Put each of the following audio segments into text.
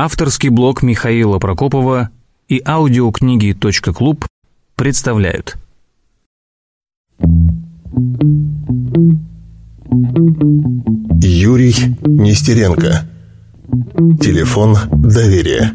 Авторский блог Михаила Прокопова и аудиокниги «Клуб» представляют. Юрий Нестеренко. Телефон доверия.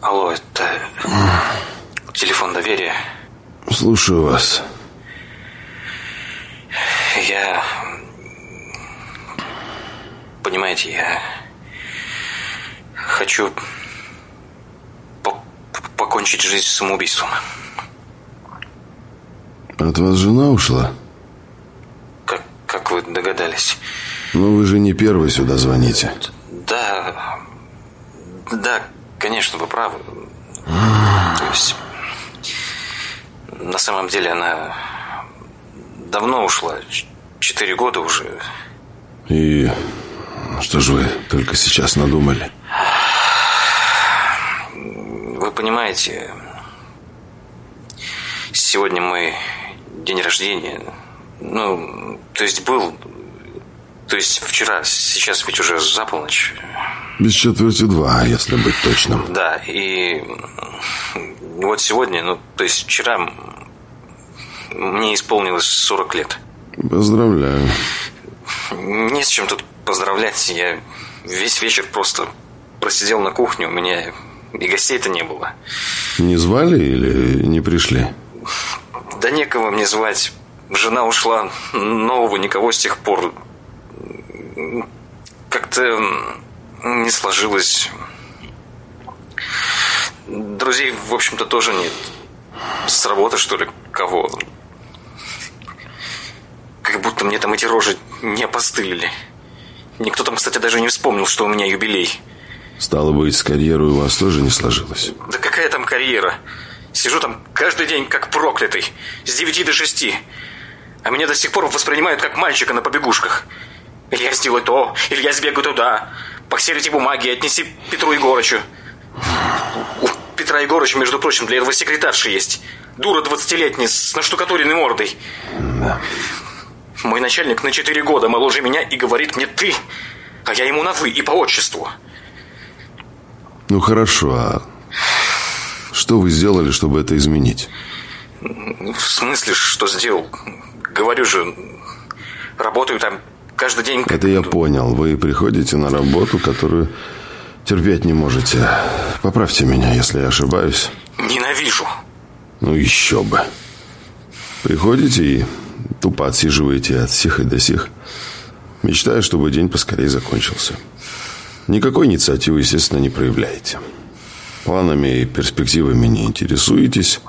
Алло, это телефон доверия. Слушаю вас. Я... Понимаете, я хочу по- покончить жизнь самоубийством. От вас жена ушла? Как, как вы догадались? Ну, вы же не первый сюда звоните. Да, да, конечно, вы правы. То есть, на самом деле она давно ушла, четыре года уже. И что же вы только сейчас надумали? Вы понимаете, сегодня мой день рождения. Ну, то есть был, то есть вчера, сейчас ведь уже за полночь. Без четверти два, если быть точным. Да, и вот сегодня, ну, то есть вчера мне исполнилось 40 лет. Поздравляю. Не с чем тут поздравлять. Я весь вечер просто просидел на кухне, у меня и гостей-то не было. Не звали или не пришли? Да некого мне звать. Жена ушла, нового никого с тех пор. Как-то не сложилось. Друзей, в общем-то, тоже нет. С работы, что ли, кого? Как будто мне там эти рожи не опостылили. Никто там, кстати, даже не вспомнил, что у меня юбилей. Стало быть, с карьерой у вас тоже не сложилось? Да какая там карьера? Сижу там каждый день как проклятый. С 9 до 6. А меня до сих пор воспринимают как мальчика на побегушках. Илья, сделай то, Илья, сбегай туда. Поксерить эти бумаги отнеси Петру Егорычу. Петра Егорыча, между прочим, для этого секретарши есть. Дура 20-летняя с наштукатуренной мордой. Мой начальник на 4 года моложе меня и говорит мне «ты», а я ему на «вы» и по отчеству. Ну хорошо, а что вы сделали, чтобы это изменить? В смысле, что сделал? Говорю же, работаю там каждый день. Это я понял. Вы приходите на работу, которую терпеть не можете. Поправьте меня, если я ошибаюсь. Ненавижу. Ну еще бы. Приходите и тупо отсиживаете от сих и до сих, мечтая, чтобы день поскорее закончился. Никакой инициативы, естественно, не проявляете. Планами и перспективами не интересуетесь.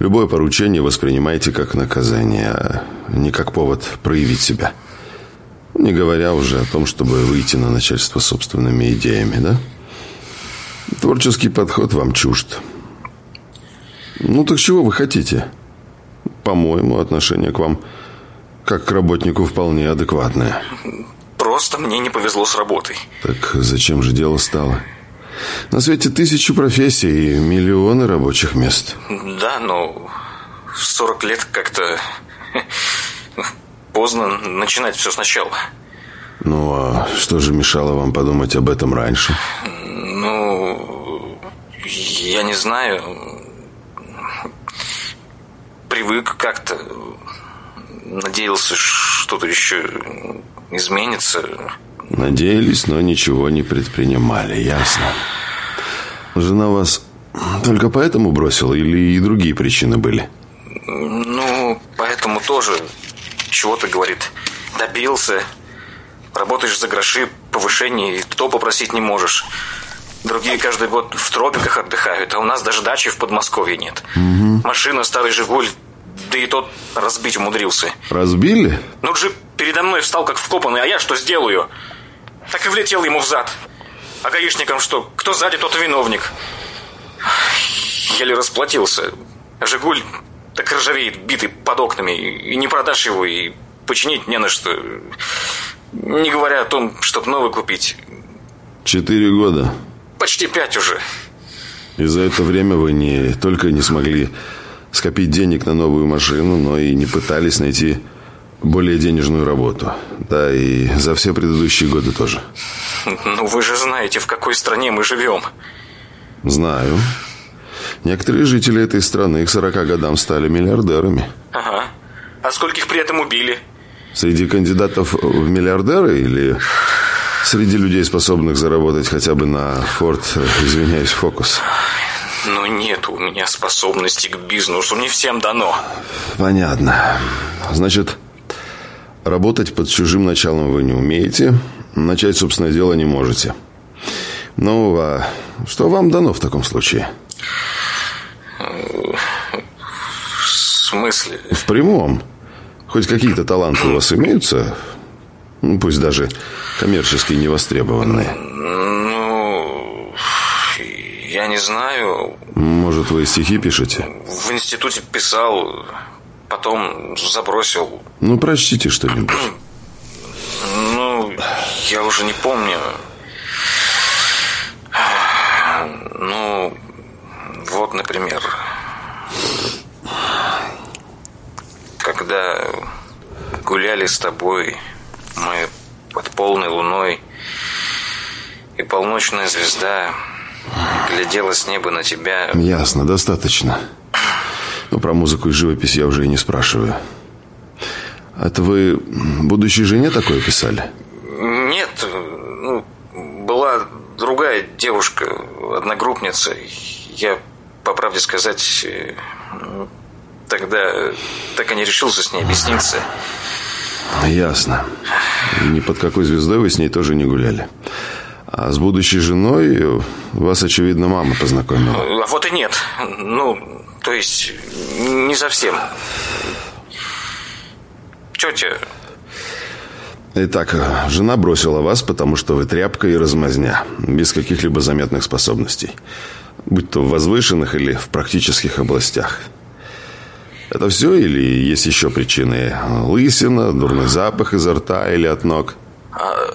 Любое поручение воспринимаете как наказание, а не как повод проявить себя. Не говоря уже о том, чтобы выйти на начальство собственными идеями, да? Творческий подход вам чужд. Ну так чего вы хотите? По-моему, отношение к вам как к работнику вполне адекватное. Просто мне не повезло с работой. Так зачем же дело стало? На свете тысячи профессий и миллионы рабочих мест. Да, но в 40 лет как-то поздно начинать все сначала. Ну, а что же мешало вам подумать об этом раньше? Ну, я не знаю. Привык как-то. Надеялся, что-то еще изменится. Надеялись, но ничего не предпринимали, ясно. Жена вас только поэтому бросила или и другие причины были? Ну, поэтому тоже чего-то, говорит, добился. Работаешь за гроши, повышение, и то попросить не можешь. Другие каждый год в тропиках отдыхают, а у нас даже дачи в Подмосковье нет. Машина, старый «Жигуль», да и тот разбить умудрился. Разбили? Ну, джип передо мной встал как вкопанный, а я что сделаю? Так и влетел ему в зад. А гаишникам что? Кто сзади, тот виновник. Еле расплатился. «Жигуль» так ржавеет, битый под окнами. И не продашь его, и починить не на что. Не говоря о том, чтобы новый купить. Четыре года. Почти пять уже. И за это время вы не только не смогли скопить денег на новую машину, но и не пытались найти более денежную работу. Да, и за все предыдущие годы тоже. Ну, вы же знаете, в какой стране мы живем. Знаю. Некоторые жители этой страны к 40 годам стали миллиардерами. Ага. А скольких при этом убили? Среди кандидатов в миллиардеры или среди людей, способных заработать хотя бы на Форд, извиняюсь, фокус? Ну, нет у меня способности к бизнесу, не всем дано. Понятно. Значит, работать под чужим началом вы не умеете, начать собственное дело не можете. Ну, а что вам дано в таком случае? В смысле? В прямом. Хоть какие-то таланты у вас имеются, ну, пусть даже коммерчески невостребованные. Ну, я не знаю. Может, вы стихи пишете? В институте писал, потом забросил. Ну, прочтите что-нибудь. Ну, я уже не помню. Ну, вот, например, когда гуляли с тобой мы под полной луной, и полночная звезда глядела с неба на тебя. Ясно, достаточно. Но про музыку и живопись я уже и не спрашиваю. Это вы будущей жене такое писали? Нет, ну, была другая девушка, одногруппница. Я, по правде сказать, тогда так и не решился с ней объясниться. Ясно. Ни под какой звездой вы с ней тоже не гуляли. А с будущей женой вас, очевидно, мама познакомила. А вот и нет. Ну, то есть, не совсем. Тетя... Итак, жена бросила вас, потому что вы тряпка и размазня, без каких-либо заметных способностей. Будь то в возвышенных или в практических областях. Это все или есть еще причины? Лысина, дурный запах изо рта или от ног? А,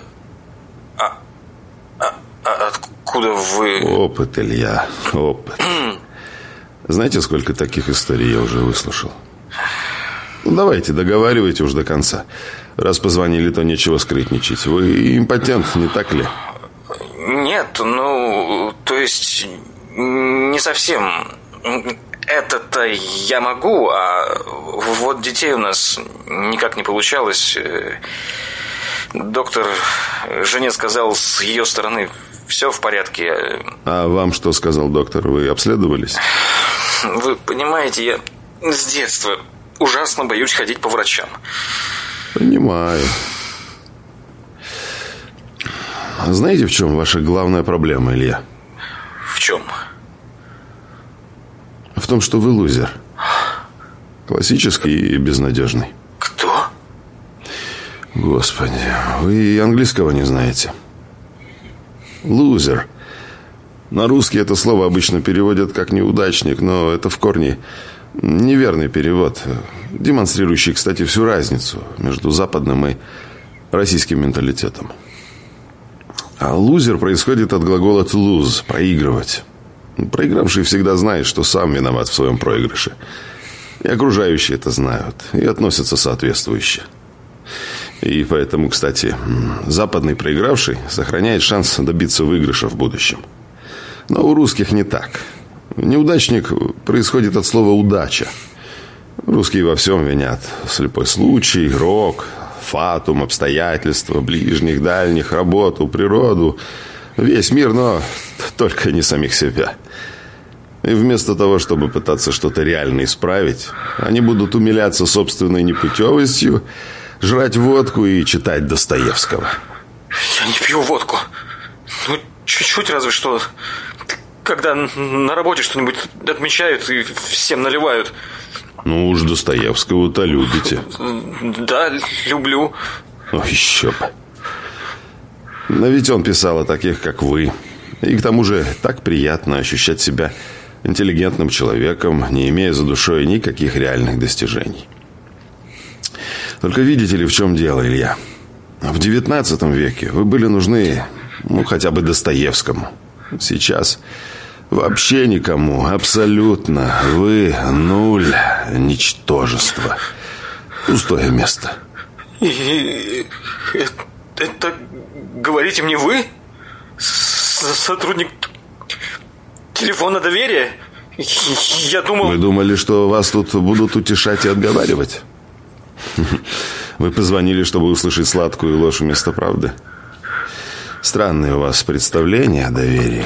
а, а, а откуда вы... Опыт, Илья, опыт. Знаете, сколько таких историй я уже выслушал? Ну, давайте, договаривайте уж до конца. Раз позвонили, то нечего скрытничать. Вы импотент, не так ли? Нет, ну, то есть, не совсем. Это-то я могу, а вот детей у нас никак не получалось. Доктор жене сказал, с ее стороны все в порядке. А вам что сказал доктор? Вы обследовались? Вы понимаете, я с детства ужасно боюсь ходить по врачам. Понимаю. Знаете, в чем ваша главная проблема, Илья? В чем? В том, что вы лузер. Классический и безнадежный. Кто? Господи, вы и английского не знаете. Лузер. На русский это слово обычно переводят как неудачник, но это в корне неверный перевод, демонстрирующий, кстати, всю разницу между западным и российским менталитетом. А лузер происходит от глагола to lose – проигрывать. Проигравший всегда знает, что сам виноват в своем проигрыше. И окружающие это знают и относятся соответствующе. И поэтому, кстати, западный проигравший сохраняет шанс добиться выигрыша в будущем. Но у русских не так. Неудачник происходит от слова «удача». Русские во всем винят. Слепой случай, рок, фатум, обстоятельства, ближних, дальних, работу, природу. Весь мир, но только не самих себя. И вместо того, чтобы пытаться что-то реально исправить, они будут умиляться собственной непутевостью, жрать водку и читать Достоевского. Я не пью водку. Ну, чуть-чуть разве что. Когда на работе что-нибудь отмечают и всем наливают. Ну уж Достоевского-то любите. Да, люблю. О, еще бы. Но ведь он писал о таких, как вы. И к тому же так приятно ощущать себя интеллигентным человеком, не имея за душой никаких реальных достижений. Только видите ли, в чем дело, Илья? В девятнадцатом веке вы были нужны, ну, хотя бы Достоевскому. Сейчас вообще никому, абсолютно. Вы нуль, ничтожество. Пустое место. И это, говорите мне вы? Сотрудник телефона доверия? Я думал... Вы думали, что вас тут будут утешать и отговаривать? Вы позвонили, чтобы услышать сладкую ложь вместо правды? Странные у вас представления о доверии.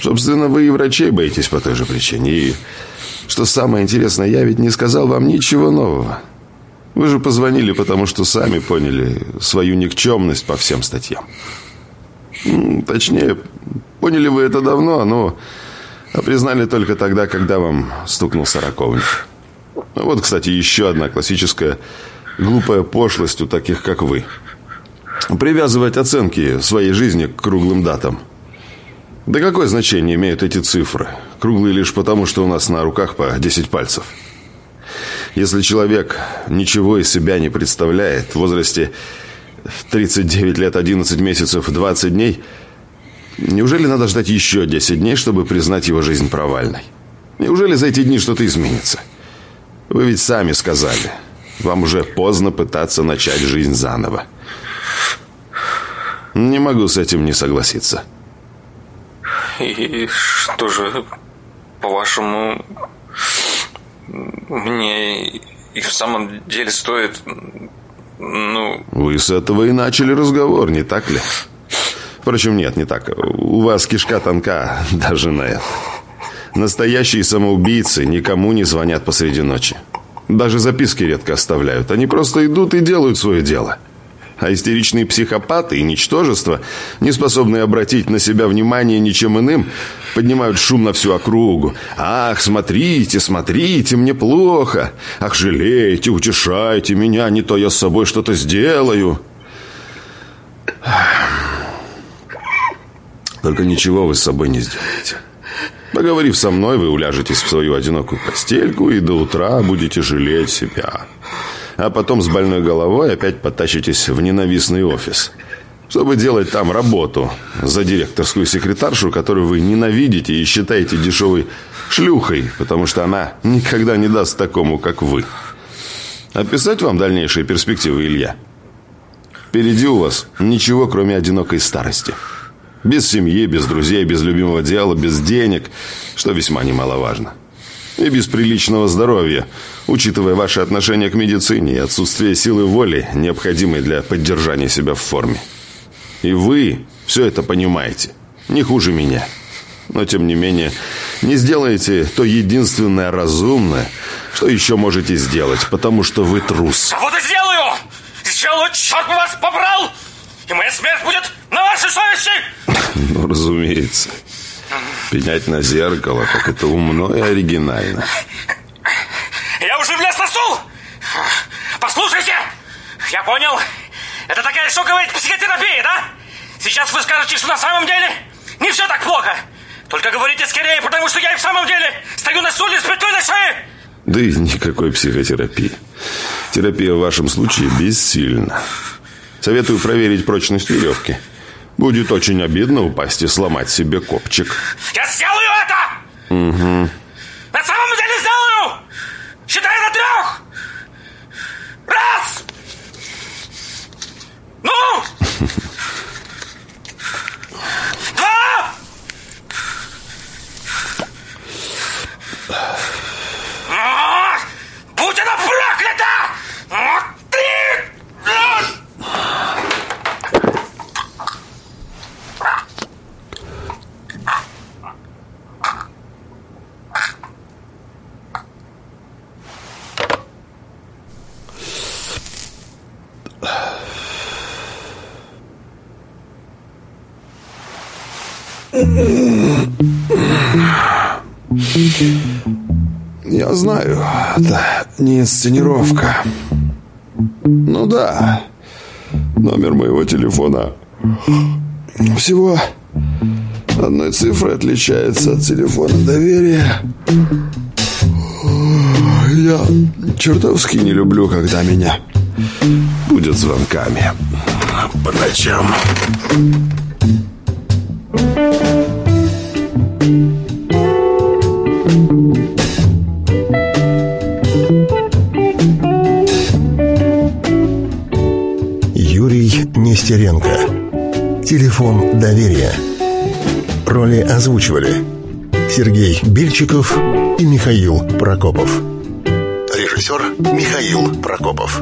Собственно, вы и врачей боитесь по той же причине. И, что самое интересное, я ведь не сказал вам ничего нового. Вы же позвонили, потому что сами поняли свою никчемность по всем статьям. Точнее, поняли вы это давно, но а признали только тогда, когда вам стукнул сороковник. Вот, кстати, еще одна классическая глупая пошлость у таких, как вы. Привязывать оценки своей жизни к круглым датам. Да какое значение имеют эти цифры? Круглые лишь потому, что у нас на руках по 10 пальцев. Если человек ничего из себя не представляет в возрасте 39 лет, 11 месяцев, 20 дней, неужели надо ждать еще 10 дней, чтобы признать его жизнь провальной? Неужели за эти дни что-то изменится? Вы ведь сами сказали, вам уже поздно пытаться начать жизнь заново. Не могу с этим не согласиться. И что же, по-вашему, мне и в самом деле стоит, ну... Вы с этого и начали разговор, не так ли? Впрочем, нет, не так. У вас кишка тонка даже на это. Настоящие самоубийцы никому не звонят посреди ночи. Даже записки редко оставляют. Они просто идут и делают свое дело. А истеричные психопаты и ничтожества, не способные обратить на себя внимание ничем иным, поднимают шум на всю округу. «Ах, смотрите, смотрите, мне плохо! Ах, жалейте, утешайте меня, не то я с собой что-то сделаю!» Только ничего вы с собой не сделаете. Поговорив со мной, вы уляжетесь в свою одинокую постельку и до утра будете жалеть себя а потом с больной головой опять потащитесь в ненавистный офис, чтобы делать там работу за директорскую секретаршу, которую вы ненавидите и считаете дешевой шлюхой, потому что она никогда не даст такому, как вы. Описать вам дальнейшие перспективы, Илья? Впереди у вас ничего, кроме одинокой старости. Без семьи, без друзей, без любимого дела, без денег, что весьма немаловажно и без приличного здоровья, учитывая ваше отношение к медицине и отсутствие силы воли, необходимой для поддержания себя в форме. И вы все это понимаете, не хуже меня. Но, тем не менее, не сделаете то единственное разумное, что еще можете сделать, потому что вы трус. А вот и сделаю! Сделаю, черт бы вас побрал! И моя смерть будет на вашей совести! Ну, разумеется. Пенять на зеркало, как это умно и оригинально. Я уже влез на стул! Послушайте! Я понял. Это такая шоковая психотерапия, да? Сейчас вы скажете, что на самом деле не все так плохо. Только говорите скорее, потому что я и в самом деле стою на стуле с петлей на шее. Да и никакой психотерапии. Терапия в вашем случае бессильна. Советую проверить прочность веревки. Будет очень обидно упасть и сломать себе копчик. Я сделаю это! Угу. На самом деле сделаю! Считай на трех! Раз! Ну! Два! Будь она проклята! Три! Я знаю, это не инсценировка. Ну да, номер моего телефона всего одной цифры отличается от телефона доверия. Я чертовски не люблю, когда меня будет звонками. по ночам. Юрий Нестеренко. Телефон доверия. Роли озвучивали Сергей Бельчиков и Михаил Прокопов. Режиссер Михаил Прокопов.